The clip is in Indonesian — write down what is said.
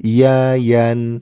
Yayan